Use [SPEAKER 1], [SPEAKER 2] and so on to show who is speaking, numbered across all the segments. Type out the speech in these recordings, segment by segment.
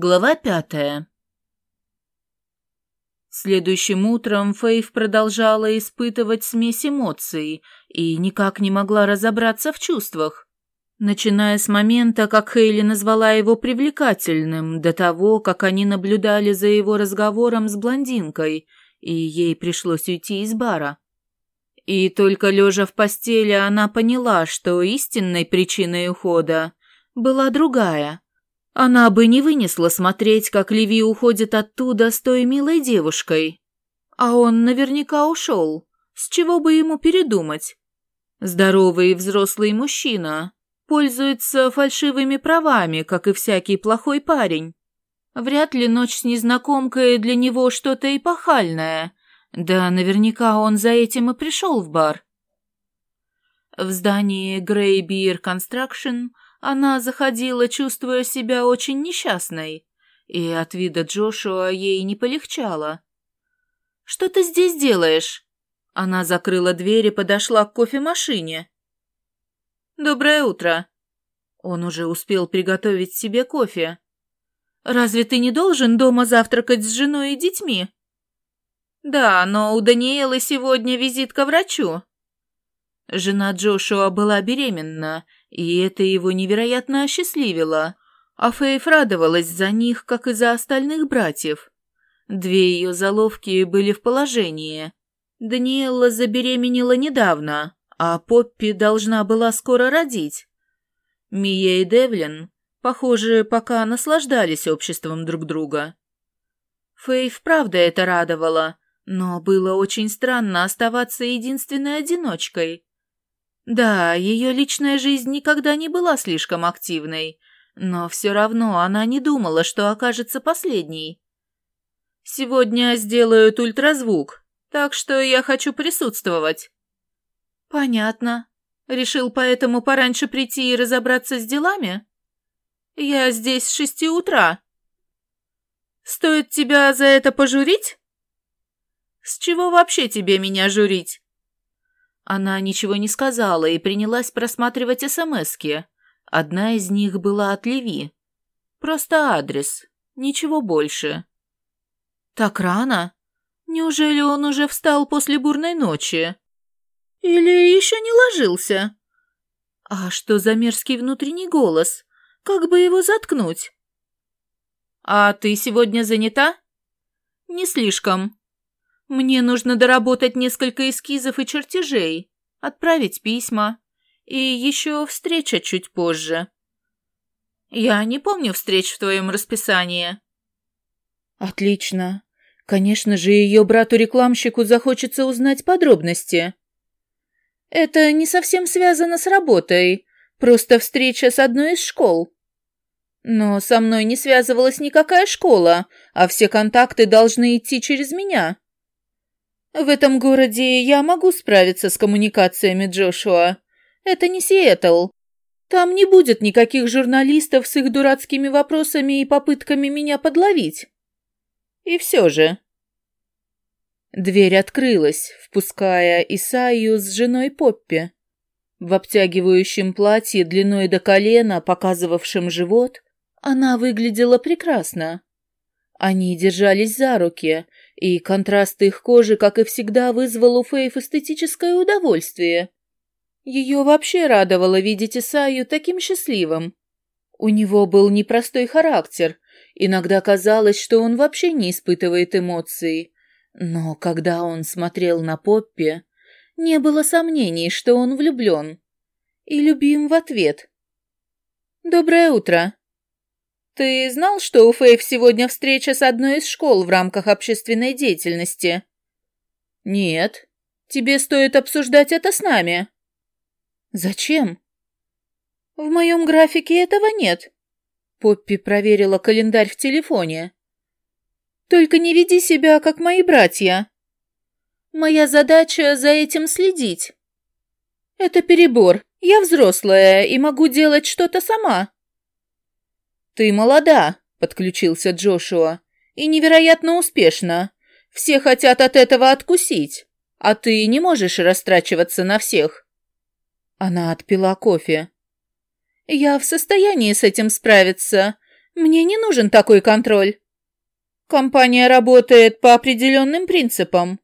[SPEAKER 1] Глава пятая. Следующим утром Фейв продолжала испытывать смесь эмоций и никак не могла разобраться в чувствах. Начиная с момента, как Хейли назвала его привлекательным, до того, как они наблюдали за его разговором с блондинкой, и ей пришлось уйти из бара. И только лежа в постели она поняла, что истинной причиной ухода была другая – она бы не вынесла смотреть, как Леви уходит оттуда с той милой девушкой. А он наверняка ушел. С чего бы ему передумать? Здоровый взрослый мужчина пользуется фальшивыми правами, как и всякий плохой парень. Вряд ли ночь с незнакомкой для него что-то эпохальное. Да наверняка он за этим и пришел в бар. В здании Grey Beer Construction она заходила, чувствуя себя очень несчастной, и от вида Джошуа ей не полегчало. «Что ты здесь делаешь?» Она закрыла дверь и подошла к кофемашине. «Доброе утро». Он уже успел приготовить себе кофе. «Разве ты не должен дома завтракать с женой и детьми?» «Да, но у Даниэлы сегодня визит к врачу». Жена Джошуа была беременна, и это его невероятно осчастливило. А Фейф радовалась за них, как и за остальных братьев. Две ее заловки были в положении. Даниэлла забеременела недавно, а Поппи должна была скоро родить. Мия и Девлин, похоже, пока наслаждались обществом друг друга. Фейв правда это радовало, но было очень странно оставаться единственной одиночкой. Да, ее личная жизнь никогда не была слишком активной, но все равно она не думала, что окажется последней. Сегодня сделают ультразвук, так что я хочу присутствовать. Понятно. Решил поэтому пораньше прийти и разобраться с делами? Я здесь с шести утра. Стоит тебя за это пожурить? С чего вообще тебе меня журить? Она ничего не сказала и принялась просматривать СМСки. Одна из них была от Леви. Просто адрес, ничего больше. Так рано? Неужели он уже встал после бурной ночи? Или еще не ложился? А что за мерзкий внутренний голос? Как бы его заткнуть? А ты сегодня занята? Не слишком. Мне нужно доработать несколько эскизов и чертежей, отправить письма. И еще встреча чуть позже. Я не помню встреч в твоем расписании. Отлично. Конечно же, ее брату-рекламщику захочется узнать подробности. Это не совсем связано с работой, просто встреча с одной из школ. Но со мной не связывалась никакая школа, а все контакты должны идти через меня. В этом городе я могу справиться с коммуникациями Джошуа. Это не Сиэтл. Там не будет никаких журналистов с их дурацкими вопросами и попытками меня подловить. И все же... Дверь открылась, впуская Исаю с женой Поппи. В обтягивающем платье длиной до колена, показывавшем живот, она выглядела прекрасно. Они держались за руки, и контраст их кожи, как и всегда, вызвал у Фейф эстетическое удовольствие. Ее вообще радовало видеть Исаю таким счастливым. У него был непростой характер, иногда казалось, что он вообще не испытывает эмоций. Но когда он смотрел на Поппи, не было сомнений, что он влюблен. И любим в ответ. «Доброе утро!» «Ты знал, что у Фейв сегодня встреча с одной из школ в рамках общественной деятельности?» «Нет. Тебе стоит обсуждать это с нами». «Зачем?» «В моем графике этого нет». Поппи проверила календарь в телефоне. «Только не веди себя, как мои братья. Моя задача за этим следить». «Это перебор. Я взрослая и могу делать что-то сама». «Ты молода», — подключился Джошуа, — «и невероятно успешна. Все хотят от этого откусить, а ты не можешь растрачиваться на всех». Она отпила кофе. «Я в состоянии с этим справиться. Мне не нужен такой контроль. Компания работает по определенным принципам.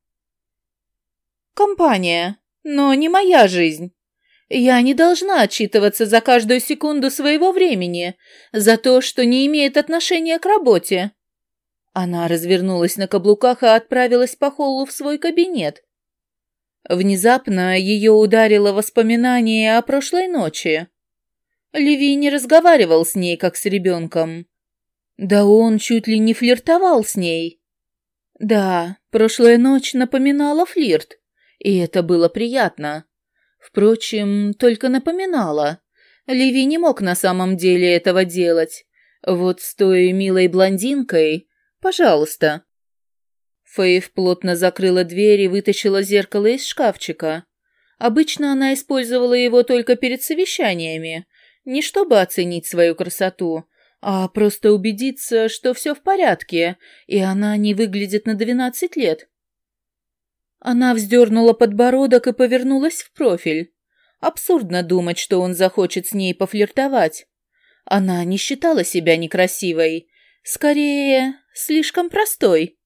[SPEAKER 1] Компания, но не моя жизнь. Я не должна отчитываться за каждую секунду своего времени, за то, что не имеет отношения к работе. Она развернулась на каблуках и отправилась по холлу в свой кабинет. Внезапно ее ударило воспоминание о прошлой ночи. Леви не разговаривал с ней, как с ребенком. Да он чуть ли не флиртовал с ней. Да, прошлая ночь напоминала флирт, и это было приятно. Впрочем, только напоминала. Леви не мог на самом деле этого делать. Вот с той милой блондинкой, пожалуйста. Фейв плотно закрыла дверь и вытащила зеркало из шкафчика. Обычно она использовала его только перед совещаниями, не чтобы оценить свою красоту, а просто убедиться, что все в порядке, и она не выглядит на двенадцать лет. Она вздернула подбородок и повернулась в профиль. Абсурдно думать, что он захочет с ней пофлиртовать. Она не считала себя некрасивой. Скорее, слишком простой.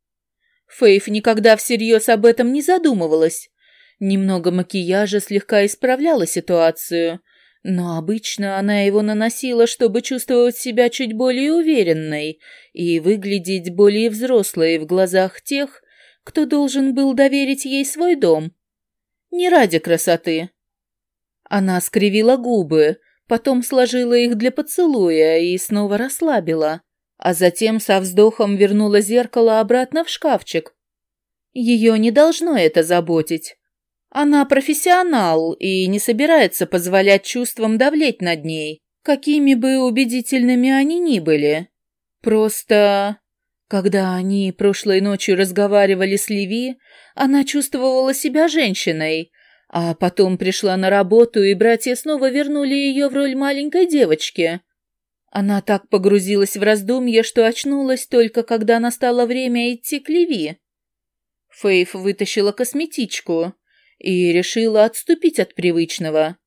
[SPEAKER 1] Фейф никогда всерьез об этом не задумывалась. Немного макияжа слегка исправляла ситуацию, но обычно она его наносила, чтобы чувствовать себя чуть более уверенной и выглядеть более взрослой в глазах тех, кто должен был доверить ей свой дом. Не ради красоты. Она скривила губы, потом сложила их для поцелуя и снова расслабила, а затем со вздохом вернула зеркало обратно в шкафчик. Ее не должно это заботить. Она профессионал и не собирается позволять чувствам давлеть над ней, какими бы убедительными они ни были. Просто... Когда они прошлой ночью разговаривали с Леви, она чувствовала себя женщиной, а потом пришла на работу, и братья снова вернули ее в роль маленькой девочки. Она так погрузилась в раздумье, что очнулась только когда настало время идти к Леви. Фейф вытащила косметичку — и решила отступить от привычного.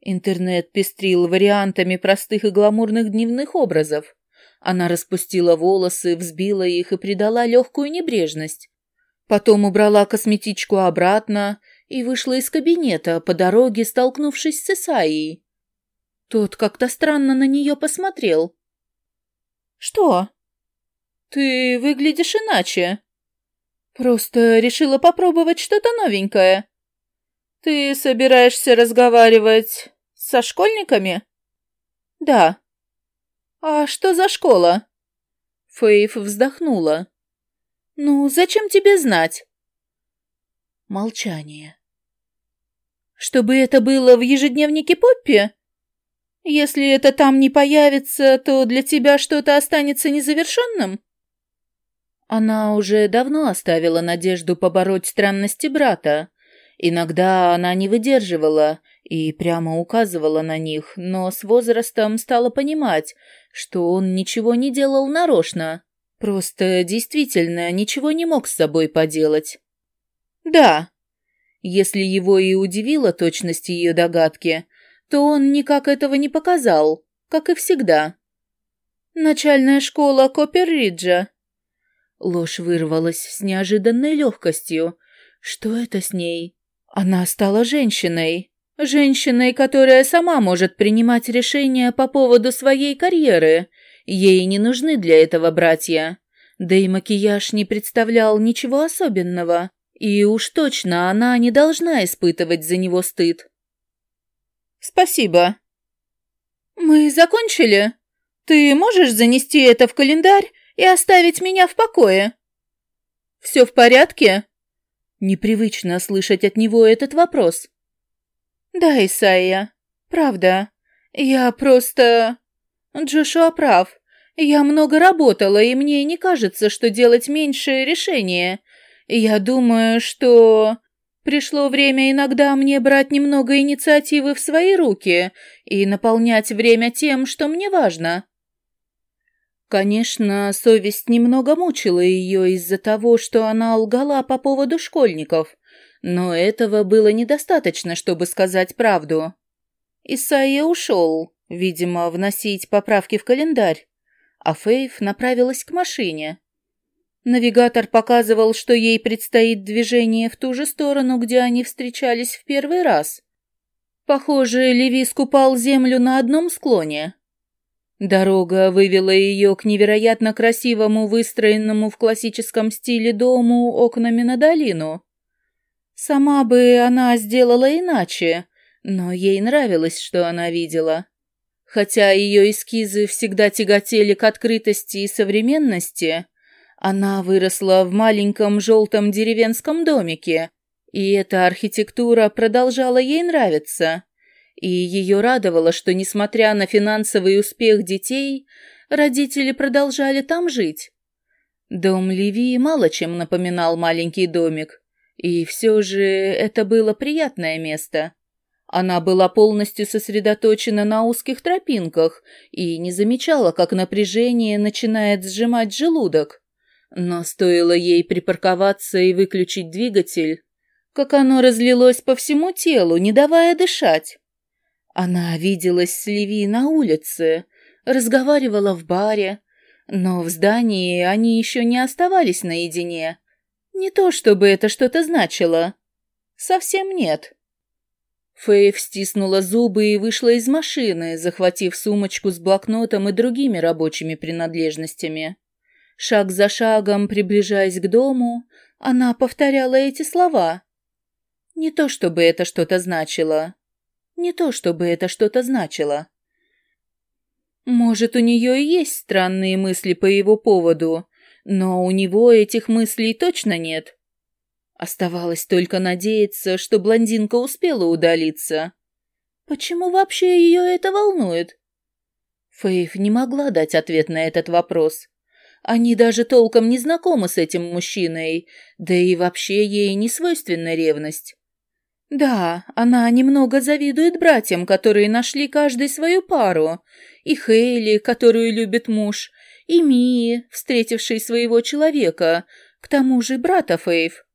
[SPEAKER 1] Интернет пестрил вариантами простых и гламурных дневных образов. Она распустила волосы, взбила их и придала легкую небрежность. Потом убрала косметичку обратно и вышла из кабинета, по дороге столкнувшись с Исаией. Тот как-то странно на нее посмотрел. «Что?» «Ты выглядишь иначе. Просто решила попробовать что-то новенькое. «Ты собираешься разговаривать со школьниками?» «Да». «А что за школа?» Фейф вздохнула. «Ну, зачем тебе знать?» Молчание. «Чтобы это было в ежедневнике Поппи?» «Если это там не появится, то для тебя что-то останется незавершенным?» Она уже давно оставила надежду побороть странности брата, Иногда она не выдерживала и прямо указывала на них, но с возрастом стала понимать, что он ничего не делал нарочно, просто действительно ничего не мог с собой поделать. Да, если его и удивила точность ее догадки, то он никак этого не показал, как и всегда. Начальная школа Копперриджа. Ложь вырвалась с неожиданной легкостью. Что это с ней? Она стала женщиной. Женщиной, которая сама может принимать решения по поводу своей карьеры. Ей не нужны для этого братья. Да и макияж не представлял ничего особенного. И уж точно она не должна испытывать за него стыд. «Спасибо». «Мы закончили? Ты можешь занести это в календарь и оставить меня в покое?» «Все в порядке?» Непривычно слышать от него этот вопрос. «Да, Исайя, правда. Я просто...» Джошуа прав. Я много работала, и мне не кажется, что делать меньше решение. Я думаю, что... Пришло время иногда мне брать немного инициативы в свои руки и наполнять время тем, что мне важно. Конечно, совесть немного мучила ее из-за того, что она лгала по поводу школьников, но этого было недостаточно, чтобы сказать правду. Исайя ушел, видимо, вносить поправки в календарь, а Фейв направилась к машине. Навигатор показывал, что ей предстоит движение в ту же сторону, где они встречались в первый раз. Похоже, Леви скупал землю на одном склоне. Дорога вывела ее к невероятно красивому, выстроенному в классическом стиле дому окнами на долину. Сама бы она сделала иначе, но ей нравилось, что она видела. Хотя ее эскизы всегда тяготели к открытости и современности, она выросла в маленьком желтом деревенском домике, и эта архитектура продолжала ей нравиться. И ее радовало, что, несмотря на финансовый успех детей, родители продолжали там жить. Дом Леви мало чем напоминал маленький домик, и все же это было приятное место. Она была полностью сосредоточена на узких тропинках и не замечала, как напряжение начинает сжимать желудок. Но стоило ей припарковаться и выключить двигатель, как оно разлилось по всему телу, не давая дышать. Она виделась с Леви на улице, разговаривала в баре, но в здании они еще не оставались наедине. Не то чтобы это что-то значило. Совсем нет. Фейв стиснула зубы и вышла из машины, захватив сумочку с блокнотом и другими рабочими принадлежностями. Шаг за шагом, приближаясь к дому, она повторяла эти слова. Не то чтобы это что-то значило. Не то чтобы это что-то значило. Может, у нее и есть странные мысли по его поводу, но у него этих мыслей точно нет. Оставалось только надеяться, что блондинка успела удалиться. Почему вообще ее это волнует? Фейв не могла дать ответ на этот вопрос. Они даже толком не знакомы с этим мужчиной, да и вообще ей не свойственна ревность. Да, она немного завидует братьям, которые нашли каждый свою пару, и Хейли, которую любит муж, и Мии, встретившей своего человека, к тому же брата Фейв.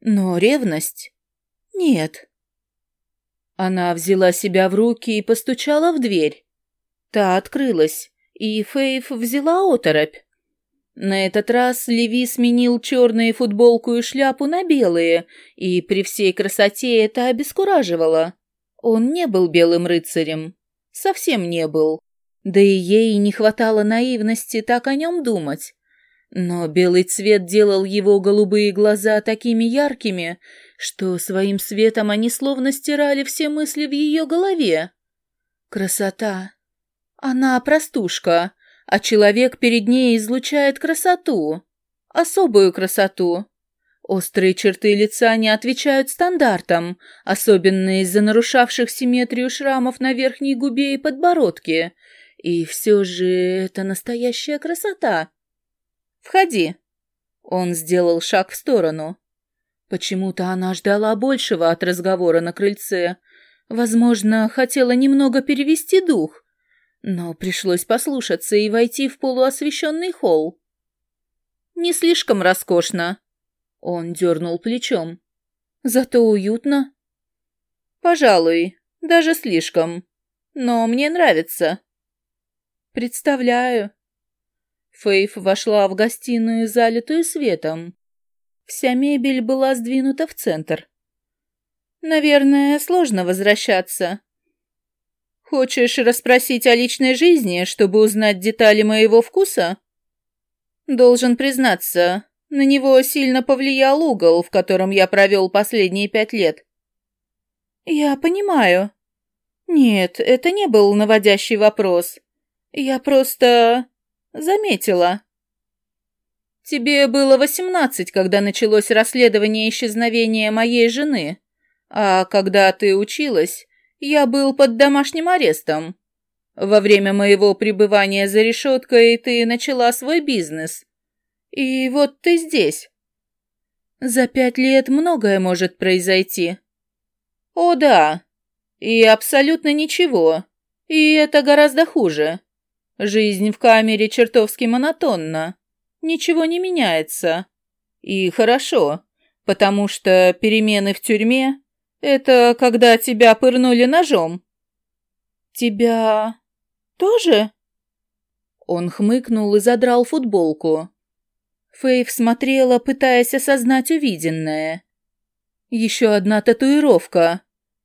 [SPEAKER 1] Но ревность? Нет. Она взяла себя в руки и постучала в дверь. Та открылась, и Фейв взяла оторопь. На этот раз Леви сменил черную футболку и шляпу на белые, и при всей красоте это обескураживало. Он не был белым рыцарем. Совсем не был. Да и ей не хватало наивности так о нем думать. Но белый цвет делал его голубые глаза такими яркими, что своим светом они словно стирали все мысли в ее голове. Красота. Она простушка, а человек перед ней излучает красоту, особую красоту. Острые черты лица не отвечают стандартам, особенно из-за нарушавших симметрию шрамов на верхней губе и подбородке. И все же это настоящая красота. «Входи». Он сделал шаг в сторону. Почему-то она ждала большего от разговора на крыльце. Возможно, хотела немного перевести дух, но пришлось послушаться и войти в полуосвещенный холл. «Не слишком роскошно», — он дернул плечом. «Зато уютно». «Пожалуй, даже слишком. Но мне нравится». «Представляю». Фейф вошла в гостиную, залитую светом. Вся мебель была сдвинута в центр. «Наверное, сложно возвращаться», Хочешь расспросить о личной жизни, чтобы узнать детали моего вкуса? Должен признаться, на него сильно повлиял угол, в котором я провел последние пять лет. Я понимаю. Нет, это не был наводящий вопрос. Я просто... заметила. Тебе было восемнадцать, когда началось расследование исчезновения моей жены. А когда ты училась, я был под домашним арестом. Во время моего пребывания за решеткой ты начала свой бизнес. И вот ты здесь. За пять лет многое может произойти. О да, и абсолютно ничего. И это гораздо хуже. Жизнь в камере чертовски монотонна. Ничего не меняется. И хорошо, потому что перемены в тюрьме это когда тебя пырнули ножом. Тебя тоже? Он хмыкнул и задрал футболку. Фейв смотрела, пытаясь осознать увиденное. Еще одна татуировка.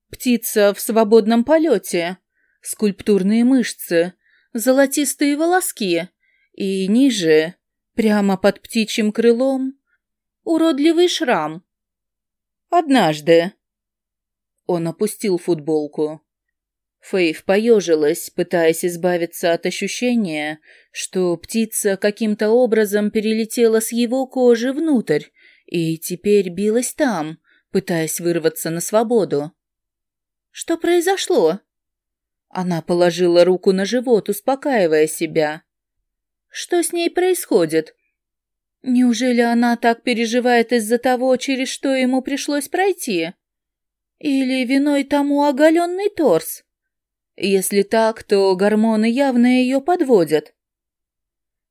[SPEAKER 1] Птица в свободном полете. Скульптурные мышцы. Золотистые волоски. И ниже, прямо под птичьим крылом, уродливый шрам. Однажды. Он опустил футболку. Фейв поежилась, пытаясь избавиться от ощущения, что птица каким-то образом перелетела с его кожи внутрь и теперь билась там, пытаясь вырваться на свободу. «Что произошло?» Она положила руку на живот, успокаивая себя. «Что с ней происходит? Неужели она так переживает из-за того, через что ему пришлось пройти? Или виной тому оголенный торс?» Если так, то гормоны явно ее подводят.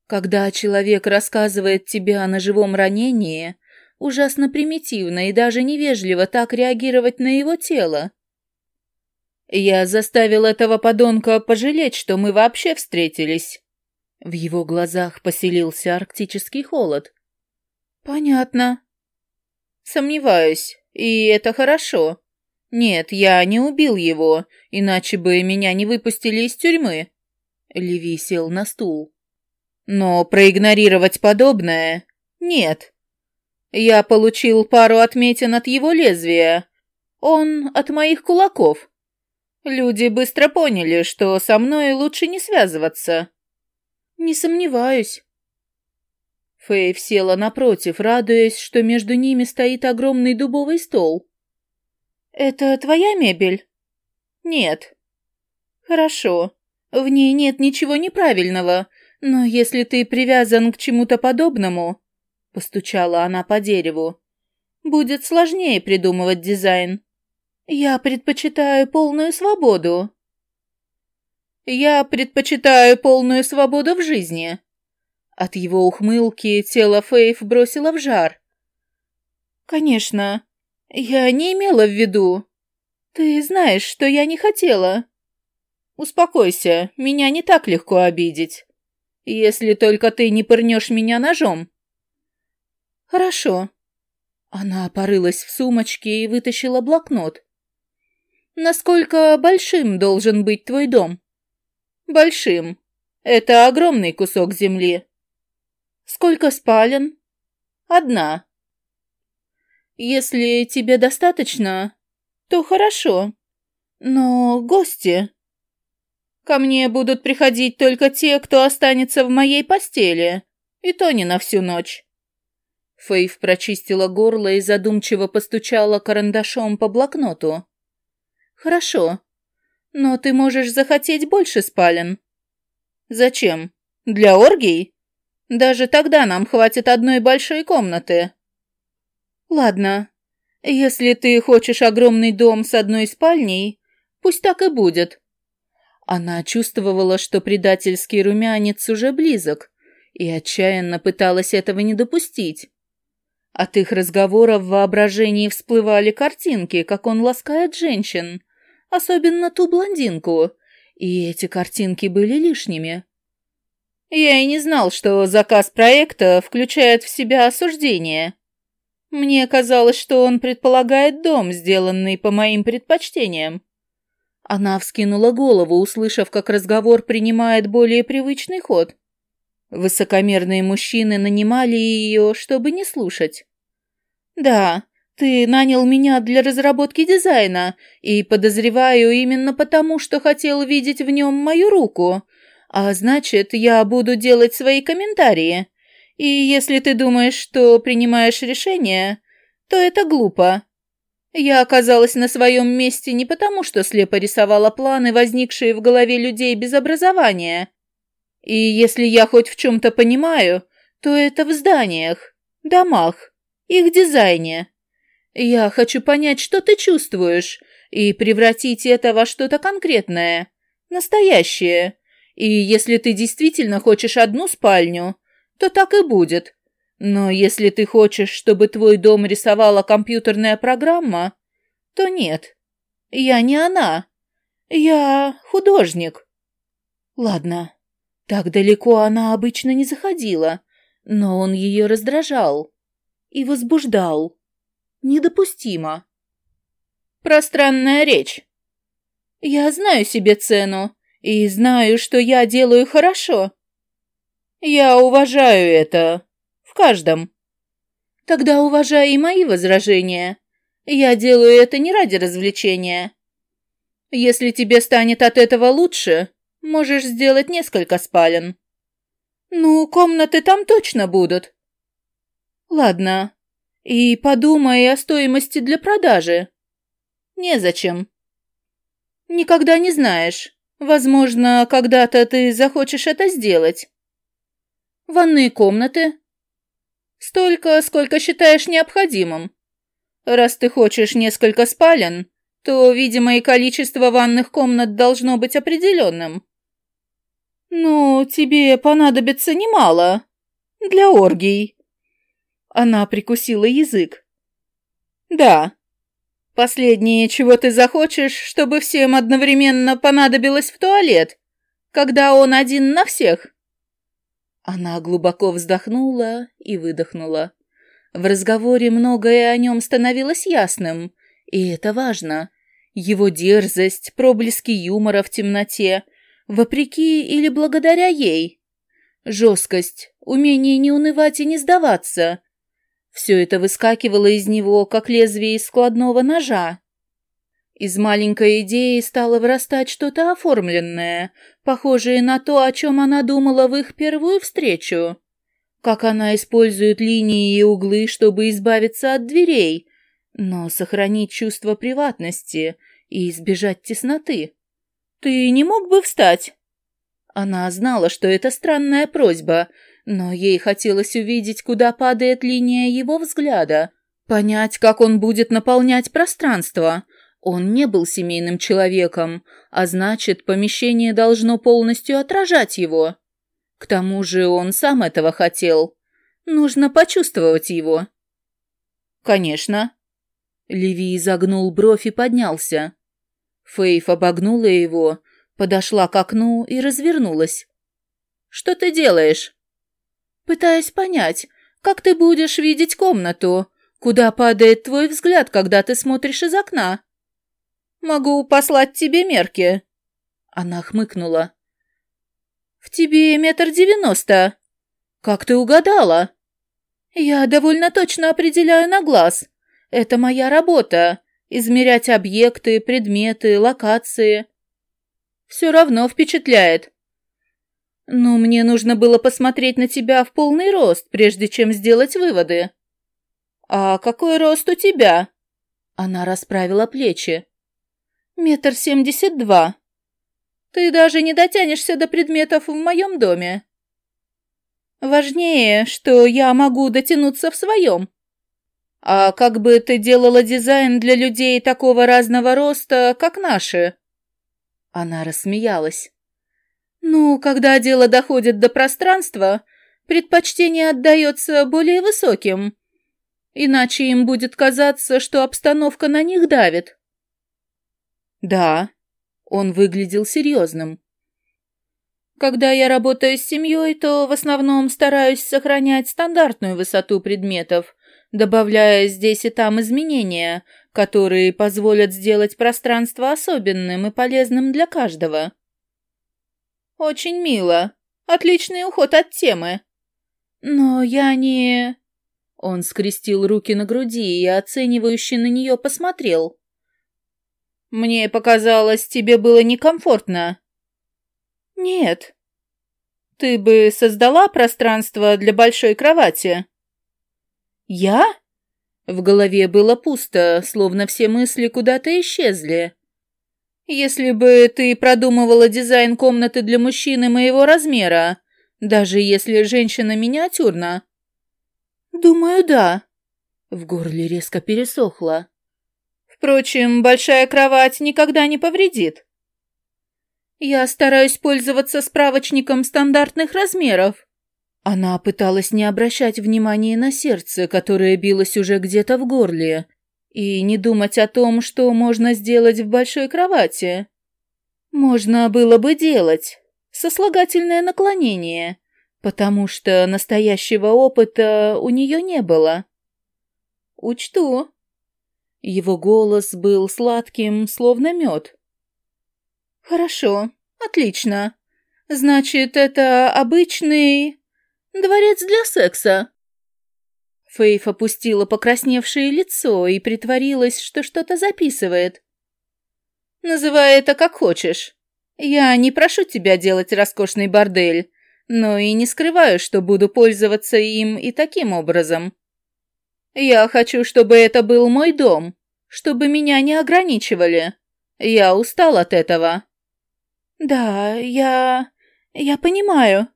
[SPEAKER 1] Когда человек рассказывает тебе о ножевом ранении, ужасно примитивно и даже невежливо так реагировать на его тело. Я заставил этого подонка пожалеть, что мы вообще встретились. В его глазах поселился арктический холод. Понятно. Сомневаюсь, и это хорошо. «Нет, я не убил его, иначе бы меня не выпустили из тюрьмы». Леви сел на стул. «Но проигнорировать подобное? Нет. Я получил пару отметин от его лезвия. Он от моих кулаков. Люди быстро поняли, что со мной лучше не связываться». «Не сомневаюсь». Фейв села напротив, радуясь, что между ними стоит огромный дубовый стол. «Это твоя мебель?» «Нет». «Хорошо. В ней нет ничего неправильного, но если ты привязан к чему-то подобному...» Постучала она по дереву. «Будет сложнее придумывать дизайн. Я предпочитаю полную свободу». «Я предпочитаю полную свободу в жизни». От его ухмылки тело Фейв бросило в жар. «Конечно, «Я не имела в виду. Ты знаешь, что я не хотела». «Успокойся, меня не так легко обидеть. Если только ты не пырнешь меня ножом». «Хорошо». Она порылась в сумочке и вытащила блокнот. «Насколько большим должен быть твой дом?» «Большим. Это огромный кусок земли». «Сколько спален?» «Одна. Если тебе достаточно, то хорошо. Но гости... Ко мне будут приходить только те, кто останется в моей постели, и то не на всю ночь. Фейв прочистила горло и задумчиво постучала карандашом по блокноту. «Хорошо, но ты можешь захотеть больше спален». «Зачем? Для оргий? Даже тогда нам хватит одной большой комнаты». «Ладно, если ты хочешь огромный дом с одной спальней, пусть так и будет». Она чувствовала, что предательский румянец уже близок, и отчаянно пыталась этого не допустить. От их разговора в воображении всплывали картинки, как он ласкает женщин, особенно ту блондинку, и эти картинки были лишними. Я и не знал, что заказ проекта включает в себя осуждение. Мне казалось, что он предполагает дом, сделанный по моим предпочтениям. Она вскинула голову, услышав, как разговор принимает более привычный ход. Высокомерные мужчины нанимали ее, чтобы не слушать. «Да, ты нанял меня для разработки дизайна, и, подозреваю, именно потому, что хотел видеть в нем мою руку. А значит, я буду делать свои комментарии. И если ты думаешь, что принимаешь решение, то это глупо. Я оказалась на своем месте не потому, что слепо рисовала планы, возникшие в голове людей без образования. И если я хоть в чем-то понимаю, то это в зданиях, домах, их дизайне. Я хочу понять, что ты чувствуешь, и превратить это во что-то конкретное, настоящее. И если ты действительно хочешь одну спальню, то так и будет. Но если ты хочешь, чтобы твой дом рисовала компьютерная программа, то нет. Я не она. Я художник. Ладно. Так далеко она обычно не заходила, но он ее раздражал и возбуждал. Недопустимо. Пространная речь. Я знаю себе цену и знаю, что я делаю хорошо. Я уважаю это в каждом. Тогда уважай и мои возражения. Я делаю это не ради развлечения. Если тебе станет от этого лучше, можешь сделать несколько спален. Ну, комнаты там точно будут. Ладно. И подумай о стоимости для продажи. Незачем. Никогда не знаешь. Возможно, когда-то ты захочешь это сделать. Ванные комнаты? Столько, сколько считаешь необходимым. Раз ты хочешь несколько спален, то, видимо, и количество ванных комнат должно быть определенным. Ну, тебе понадобится немало. Для оргий. Она прикусила язык. Да. Последнее, чего ты захочешь, чтобы всем одновременно понадобилось в туалет, когда он один на всех. Она глубоко вздохнула и выдохнула. В разговоре многое о нем становилось ясным, и это важно. Его дерзость, проблески юмора в темноте, вопреки или благодаря ей. Жесткость, умение не унывать и не сдаваться. Все это выскакивало из него, как лезвие из складного ножа. Из маленькой идеи стало вырастать что-то оформленное, похожее на то, о чем она думала в их первую встречу как она использует линии и углы, чтобы избавиться от дверей, но сохранить чувство приватности и избежать тесноты. «Ты не мог бы встать?» Она знала, что это странная просьба, но ей хотелось увидеть, куда падает линия его взгляда, понять, как он будет наполнять пространство. Он не был семейным человеком, а значит, помещение должно полностью отражать его. К тому же он сам этого хотел. Нужно почувствовать его. Конечно. Леви изогнул бровь и поднялся. Фейф обогнула его, подошла к окну и развернулась. «Что ты делаешь?» «Пытаюсь понять, как ты будешь видеть комнату, куда падает твой взгляд, когда ты смотришь из окна?» «Могу послать тебе мерки». Она хмыкнула. «В тебе метр девяносто. Как ты угадала?» «Я довольно точно определяю на глаз. Это моя работа. Измерять объекты, предметы, локации. Все равно впечатляет. Но мне нужно было посмотреть на тебя в полный рост, прежде чем сделать выводы». «А какой рост у тебя?» Она расправила плечи. «Метр семьдесят два». Ты даже не дотянешься до предметов в моем доме. Важнее, что я могу дотянуться в своем. А как бы ты делала дизайн для людей такого разного роста, как наши?» Она рассмеялась. «Ну, когда дело доходит до пространства, предпочтение отдается более высоким. Иначе им будет казаться, что обстановка на них давит». «Да, он выглядел серьезным. Когда я работаю с семьей, то в основном стараюсь сохранять стандартную высоту предметов, добавляя здесь и там изменения, которые позволят сделать пространство особенным и полезным для каждого. Очень мило. Отличный уход от темы. Но я не... Он скрестил руки на груди и оценивающе на нее посмотрел. Мне показалось, тебе было некомфортно. Нет. Ты бы создала пространство для большой кровати? Я? В голове было пусто, словно все мысли куда-то исчезли. Если бы ты продумывала дизайн комнаты для мужчины моего размера, даже если женщина миниатюрна. Думаю, да. В горле резко пересохло. Впрочем, большая кровать никогда не повредит. Я стараюсь пользоваться справочником стандартных размеров. Она пыталась не обращать внимания на сердце, которое билось уже где-то в горле, и не думать о том, что можно сделать в большой кровати. Можно было бы делать, Сослагательное наклонение, потому что настоящего опыта у нее не было. Учту. Его голос был сладким, словно мед. Хорошо, отлично. Значит, это обычный дворец для секса. Фейф опустила покрасневшее лицо и притворилась, что что-то записывает. «Называй это как хочешь. Я не прошу тебя делать роскошный бордель, но и не скрываю, что буду пользоваться им и таким образом. Я хочу, чтобы это был мой дом, чтобы меня не ограничивали. Я устал от этого». «Да, я... я понимаю».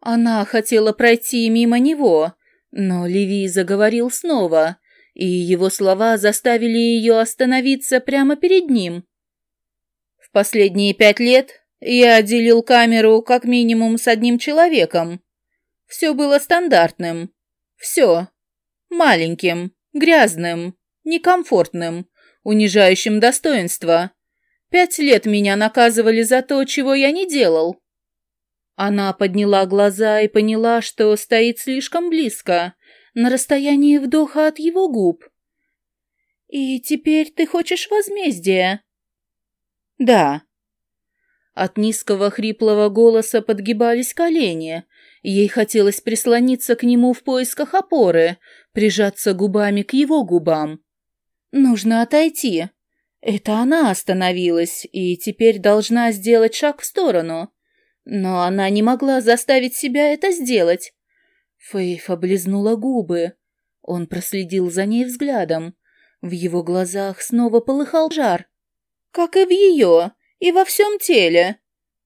[SPEAKER 1] Она хотела пройти мимо него, но Леви заговорил снова, и его слова заставили ее остановиться прямо перед ним. В последние пять лет я отделил камеру как минимум с одним человеком. Все было стандартным. Все. Маленьким, грязным, некомфортным, унижающим достоинство. Пять лет меня наказывали за то, чего я не делал. Она подняла глаза и поняла, что стоит слишком близко, на расстоянии вдоха от его губ. «И теперь ты хочешь возмездия?» «Да». От низкого хриплого голоса подгибались колени. Ей хотелось прислониться к нему в поисках опоры, прижаться губами к его губам. «Нужно отойти». Это она остановилась и теперь должна сделать шаг в сторону. Но она не могла заставить себя это сделать. Фейф облизнула губы. Он проследил за ней взглядом. В его глазах снова полыхал жар. Как и в ее, и во всем теле.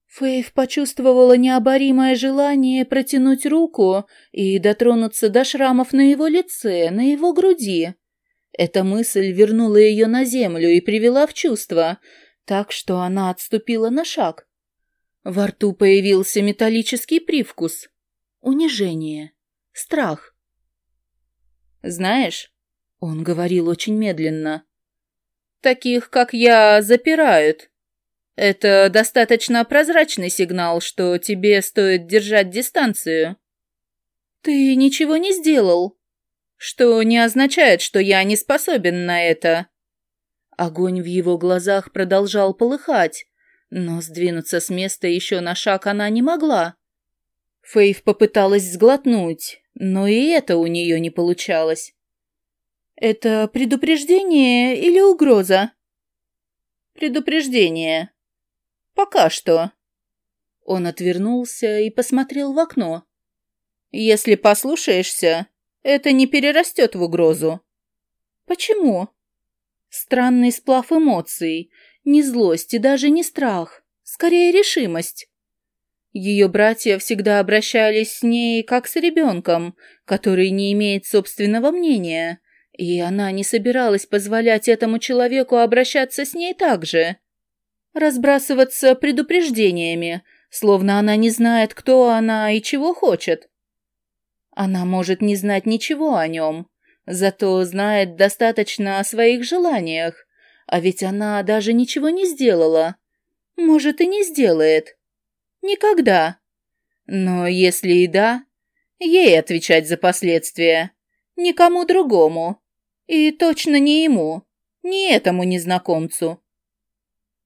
[SPEAKER 1] Фейв почувствовала необоримое желание протянуть руку и дотронуться до шрамов на его лице, на его груди. Эта мысль вернула ее на землю и привела в чувство, так что она отступила на шаг. Во рту появился металлический привкус. Унижение. Страх. «Знаешь», — он говорил очень медленно, — «таких, как я, запирают. Это достаточно прозрачный сигнал, что тебе стоит держать дистанцию. Ты ничего не сделал, что не означает, что я не способен на это». Огонь в его глазах продолжал полыхать, но сдвинуться с места еще на шаг она не могла. Фейв попыталась сглотнуть, но и это у нее не получалось. «Это предупреждение или угроза?» «Предупреждение. Пока что». Он отвернулся и посмотрел в окно. «Если послушаешься, это не перерастет в угрозу». «Почему?» Странный сплав эмоций, не злость и даже не страх, скорее решимость. Ее братья всегда обращались с ней как с ребенком, который не имеет собственного мнения, и она не собиралась позволять этому человеку обращаться с ней так же. Разбрасываться предупреждениями, словно она не знает, кто она и чего хочет. Она может не знать ничего о нем, зато знает достаточно о своих желаниях, а ведь она даже ничего не сделала. Может, и не сделает. Никогда. Но если и да, ей отвечать за последствия. Никому другому. И точно не ему, не этому незнакомцу.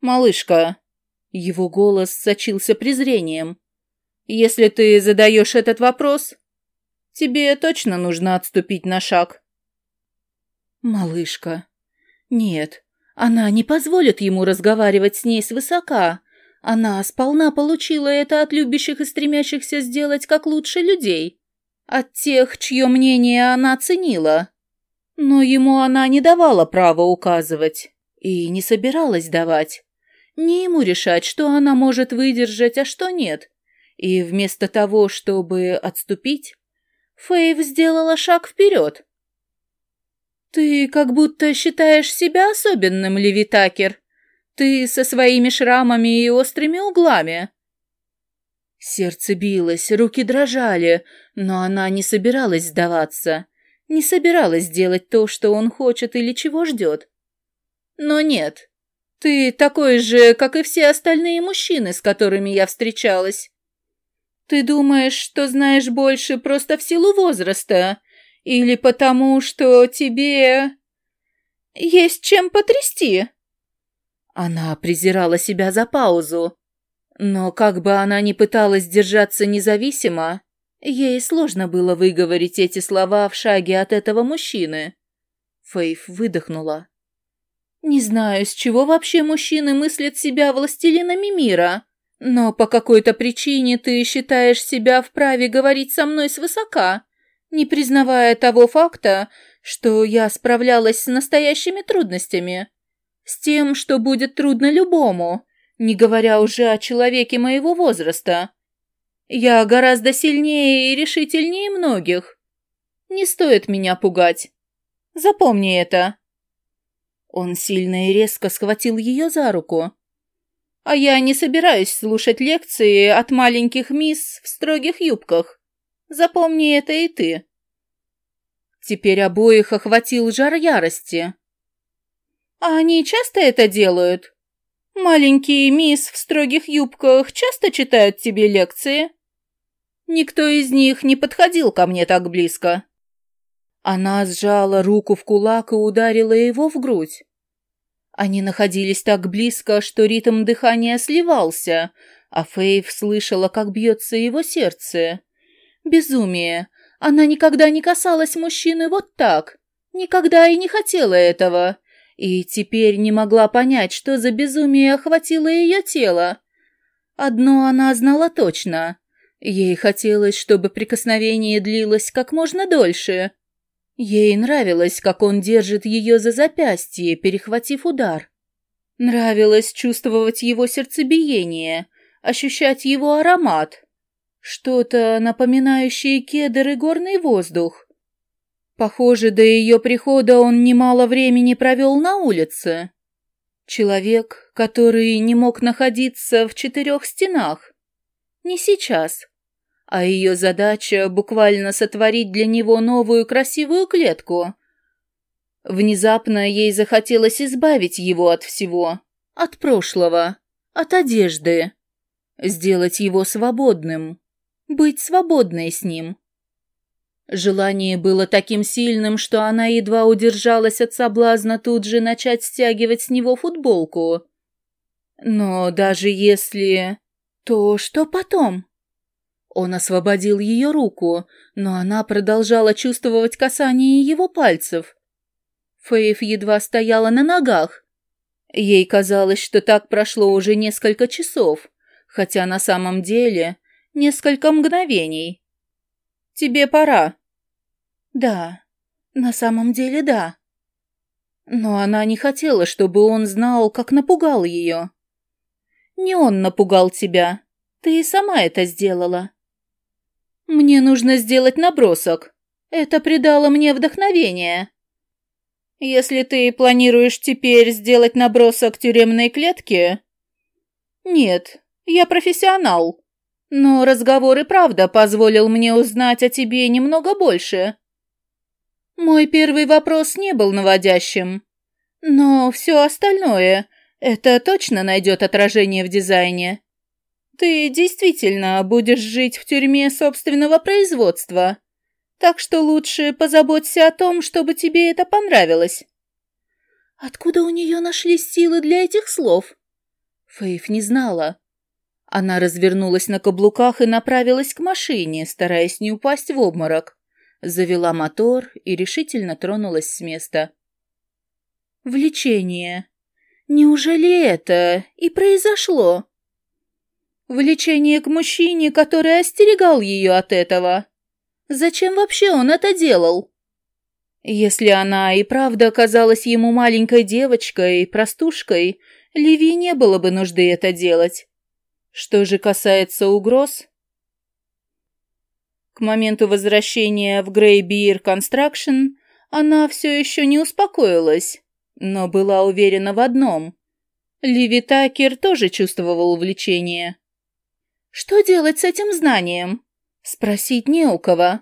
[SPEAKER 1] «Малышка», — его голос сочился презрением, «если ты задаешь этот вопрос, тебе точно нужно отступить на шаг». «Малышка. Нет, она не позволит ему разговаривать с ней свысока. Она сполна получила это от любящих и стремящихся сделать как лучше людей. От тех, чье мнение она ценила. Но ему она не давала права указывать. И не собиралась давать. Не ему решать, что она может выдержать, а что нет. И вместо того, чтобы отступить, Фейв сделала шаг вперед. «Ты как будто считаешь себя особенным, Левитакер. Ты со своими шрамами и острыми углами». Сердце билось, руки дрожали, но она не собиралась сдаваться, не собиралась делать то, что он хочет или чего ждет. «Но нет, Ты такой же, как и все остальные мужчины, с которыми я встречалась. Ты думаешь, что знаешь больше просто в силу возраста? Или потому, что тебе... есть чем потрясти?» Она презирала себя за паузу. Но как бы она ни пыталась держаться независимо, ей сложно было выговорить эти слова в шаге от этого мужчины. Фейф выдохнула. «Не знаю, с чего вообще мужчины мыслят себя властелинами мира, но по какой-то причине ты считаешь себя вправе говорить со мной свысока, не признавая того факта, что я справлялась с настоящими трудностями, с тем, что будет трудно любому, не говоря уже о человеке моего возраста. Я гораздо сильнее и решительнее многих. Не стоит меня пугать. Запомни это. Он сильно и резко схватил ее за руку. А я не собираюсь слушать лекции от маленьких мисс в строгих юбках. Запомни это и ты. Теперь обоих охватил жар ярости. А они часто это делают? Маленькие мисс в строгих юбках часто читают тебе лекции? Никто из них не подходил ко мне так близко. Она сжала руку в кулак и ударила его в грудь. Они находились так близко, что ритм дыхания сливался, а Фейв слышала, как бьется его сердце. Безумие. Она никогда не касалась мужчины вот так. Никогда и не хотела этого. И теперь не могла понять, что за безумие охватило ее тело. Одно она знала точно. Ей хотелось, чтобы прикосновение длилось как можно дольше. Ей нравилось, как он держит ее за запястье, перехватив удар. Нравилось чувствовать его сердцебиение, ощущать его аромат. Что-то напоминающее кедр и горный воздух. Похоже, до ее прихода он немало времени провел на улице. Человек, который не мог находиться в четырех стенах. Не сейчас а ее задача буквально сотворить для него новую красивую клетку. Внезапно ей захотелось избавить его от всего, от прошлого, от одежды, сделать его свободным, быть свободной с ним. Желание было таким сильным, что она едва удержалась от соблазна тут же начать стягивать с него футболку. Но даже если... То что потом? Он освободил ее руку, но она продолжала чувствовать касание его пальцев. Фейф едва стояла на ногах. Ей казалось, что так прошло уже несколько часов, хотя на самом деле несколько мгновений. «Тебе пора». «Да, на самом деле да». Но она не хотела, чтобы он знал, как напугал ее. «Не он напугал тебя. Ты и сама это сделала». Мне нужно сделать набросок. Это придало мне вдохновение. Если ты планируешь теперь сделать набросок тюремной клетки... Нет, я профессионал. Но разговор и правда позволил мне узнать о тебе немного больше. Мой первый вопрос не был наводящим. Но все остальное, это точно найдет отражение в дизайне. Ты действительно будешь жить в тюрьме собственного производства, так что лучше позаботься о том, чтобы тебе это понравилось». Откуда у нее нашлись силы для этих слов? Фейф не знала. Она развернулась на каблуках и направилась к машине, стараясь не упасть в обморок. Завела мотор и решительно тронулась с места. Влечение. Неужели это и произошло? Влечение к мужчине, который остерегал ее от этого. Зачем вообще он это делал? Если она и правда оказалась ему маленькой девочкой, простушкой, Ливи не было бы нужды это делать. Что же касается угроз... К моменту возвращения в Greybeer Construction она все еще не успокоилась, но была уверена в одном. Ливи Такер тоже чувствовал влечение. Что делать с этим знанием? Спросить не у кого.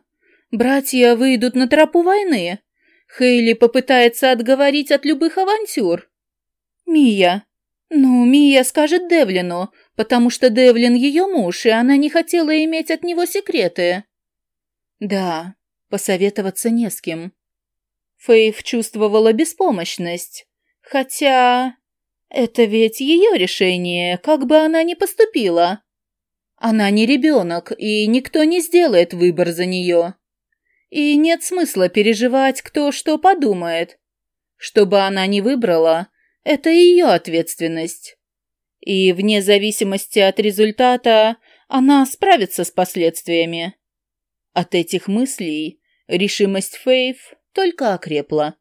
[SPEAKER 1] Братья выйдут на тропу войны. Хейли попытается отговорить от любых авантюр. Мия. Ну, Мия скажет Девлину, потому что Девлин ее муж, и она не хотела иметь от него секреты. Да, посоветоваться не с кем. Фейв чувствовала беспомощность. Хотя... Это ведь ее решение, как бы она ни поступила. Она не ребенок, и никто не сделает выбор за нее. И нет смысла переживать, кто что подумает. Что бы она ни выбрала, это ее ответственность. И вне зависимости от результата она справится с последствиями. От этих мыслей решимость Фейв только окрепла.